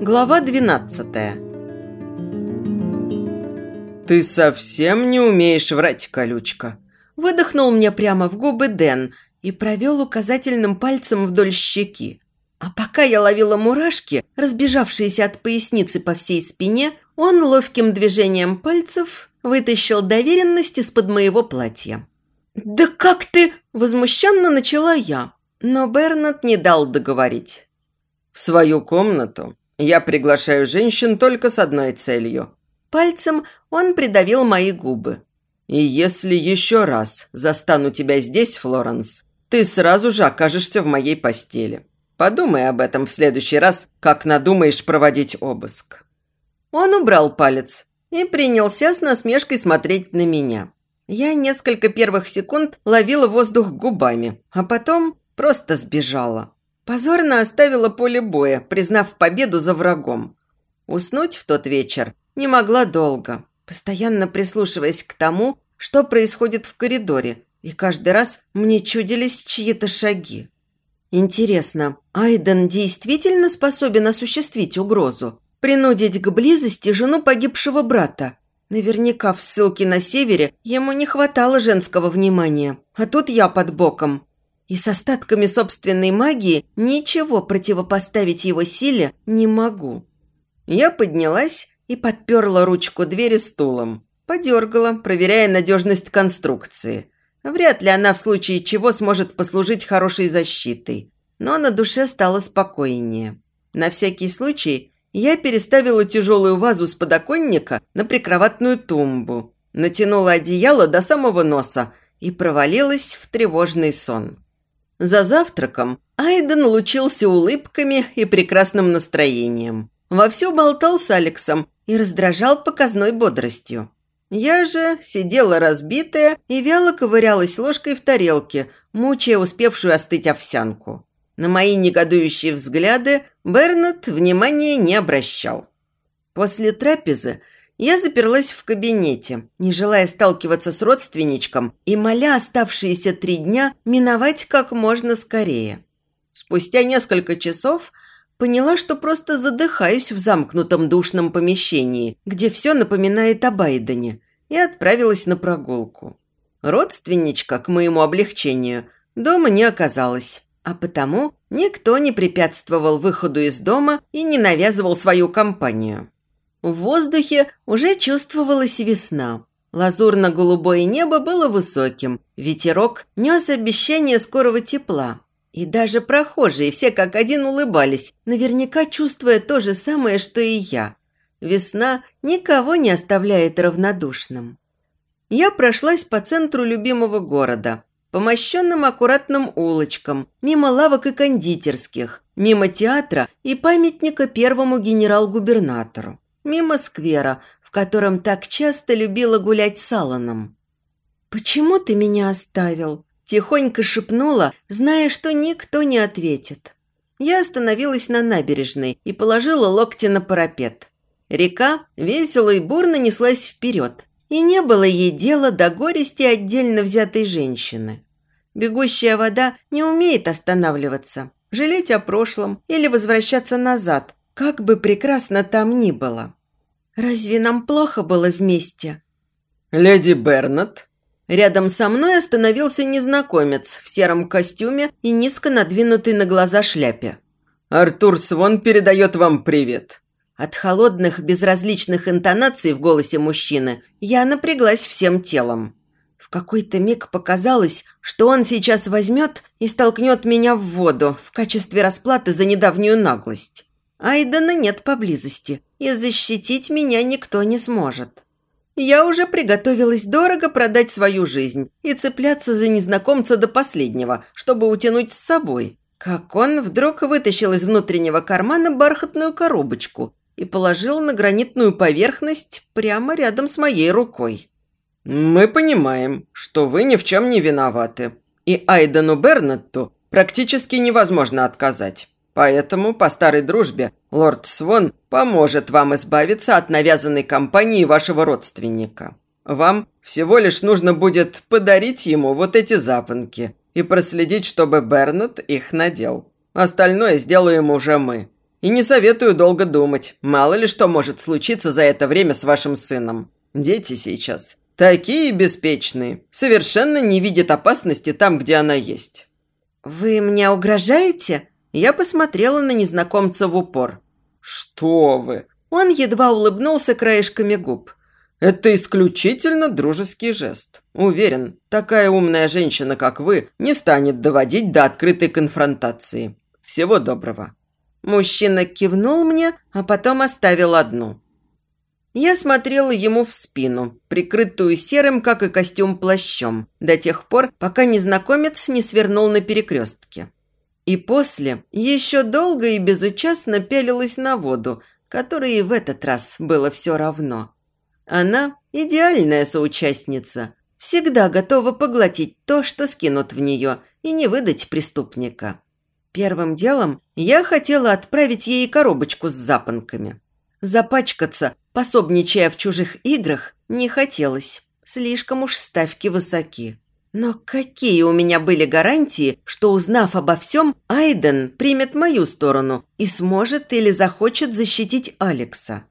Глава 12 «Ты совсем не умеешь врать, колючка!» Выдохнул мне прямо в губы Дэн и провел указательным пальцем вдоль щеки. А пока я ловила мурашки, разбежавшиеся от поясницы по всей спине, он ловким движением пальцев вытащил доверенность из-под моего платья. «Да как ты?» – возмущенно начала я, но Бернат не дал договорить. «В свою комнату я приглашаю женщин только с одной целью». Пальцем он придавил мои губы. «И если еще раз застану тебя здесь, Флоренс, ты сразу же окажешься в моей постели. Подумай об этом в следующий раз, как надумаешь проводить обыск». Он убрал палец и принялся с насмешкой смотреть на меня. Я несколько первых секунд ловила воздух губами, а потом просто сбежала. Позорно оставила поле боя, признав победу за врагом. Уснуть в тот вечер не могла долго, постоянно прислушиваясь к тому, что происходит в коридоре, и каждый раз мне чудились чьи-то шаги. Интересно, Айден действительно способен осуществить угрозу? Принудить к близости жену погибшего брата? Наверняка в ссылке на севере ему не хватало женского внимания, а тут я под боком. И с остатками собственной магии ничего противопоставить его силе не могу. Я поднялась и подперла ручку двери стулом. Подергала, проверяя надежность конструкции. Вряд ли она в случае чего сможет послужить хорошей защитой. Но на душе стало спокойнее. На всякий случай я переставила тяжелую вазу с подоконника на прикроватную тумбу, натянула одеяло до самого носа и провалилась в тревожный сон. За завтраком Айден лучился улыбками и прекрасным настроением. Вовсю болтал с Алексом и раздражал показной бодростью. Я же сидела разбитая и вяло ковырялась ложкой в тарелке, мучая успевшую остыть овсянку. На мои негодующие взгляды Бернет внимания не обращал. После трапезы я заперлась в кабинете, не желая сталкиваться с родственничком и моля оставшиеся три дня миновать как можно скорее. Спустя несколько часов поняла, что просто задыхаюсь в замкнутом душном помещении, где все напоминает о Байдене, и отправилась на прогулку. Родственничка, к моему облегчению, дома не оказалась, а потому никто не препятствовал выходу из дома и не навязывал свою компанию. В воздухе уже чувствовалась весна. Лазурно-голубое небо было высоким, ветерок нес обещание скорого тепла. И даже прохожие все как один улыбались, наверняка чувствуя то же самое, что и я. Весна никого не оставляет равнодушным. Я прошлась по центру любимого города, по мощенным аккуратным улочкам, мимо лавок и кондитерских, мимо театра и памятника первому генерал-губернатору мимо сквера, в котором так часто любила гулять с Алланом. «Почему ты меня оставил?» – тихонько шепнула, зная, что никто не ответит. Я остановилась на набережной и положила локти на парапет. Река весело и бурно неслась вперед, и не было ей дела до горести отдельно взятой женщины. Бегущая вода не умеет останавливаться, жалеть о прошлом или возвращаться назад, как бы прекрасно там ни было. Разве нам плохо было вместе? Леди Бернет. Рядом со мной остановился незнакомец в сером костюме и низко надвинутый на глаза шляпе. Артур Свон передает вам привет. От холодных, безразличных интонаций в голосе мужчины я напряглась всем телом. В какой-то миг показалось, что он сейчас возьмет и столкнет меня в воду в качестве расплаты за недавнюю наглость. Айдена нет поблизости, и защитить меня никто не сможет. Я уже приготовилась дорого продать свою жизнь и цепляться за незнакомца до последнего, чтобы утянуть с собой. Как он вдруг вытащил из внутреннего кармана бархатную коробочку и положил на гранитную поверхность прямо рядом с моей рукой. «Мы понимаем, что вы ни в чем не виноваты, и Айдену Бернетту практически невозможно отказать. Поэтому, по старой дружбе, лорд Свон поможет вам избавиться от навязанной компании вашего родственника. Вам всего лишь нужно будет подарить ему вот эти запонки и проследить, чтобы Бернет их надел. Остальное сделаем уже мы. И не советую долго думать. Мало ли что может случиться за это время с вашим сыном. Дети сейчас такие беспечные, совершенно не видят опасности там, где она есть. «Вы мне угрожаете?» Я посмотрела на незнакомца в упор. «Что вы?» Он едва улыбнулся краешками губ. «Это исключительно дружеский жест. Уверен, такая умная женщина, как вы, не станет доводить до открытой конфронтации. Всего доброго». Мужчина кивнул мне, а потом оставил одну. Я смотрела ему в спину, прикрытую серым, как и костюм, плащом, до тех пор, пока незнакомец не свернул на перекрестке. И после еще долго и безучастно пялилась на воду, которой и в этот раз было все равно. Она – идеальная соучастница, всегда готова поглотить то, что скинут в нее, и не выдать преступника. Первым делом я хотела отправить ей коробочку с запонками. Запачкаться, пособничая в чужих играх, не хотелось. Слишком уж ставки высоки. Но какие у меня были гарантии, что, узнав обо всем, Айден примет мою сторону и сможет или захочет защитить Алекса?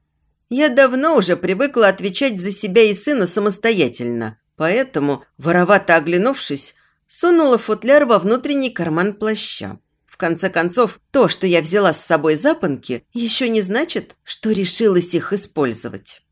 Я давно уже привыкла отвечать за себя и сына самостоятельно, поэтому, воровато оглянувшись, сунула футляр во внутренний карман плаща конце концов, то, что я взяла с собой запонки, еще не значит, что решилась их использовать.